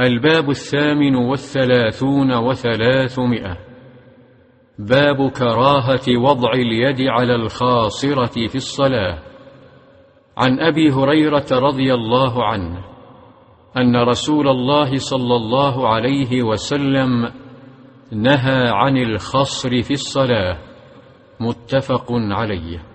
الباب الثامن والثلاثون وثلاثمائة. باب كراهة وضع اليد على الخاصرة في الصلاة. عن أبي هريرة رضي الله عنه أن رسول الله صلى الله عليه وسلم نهى عن الخصر في الصلاة. متفق عليه.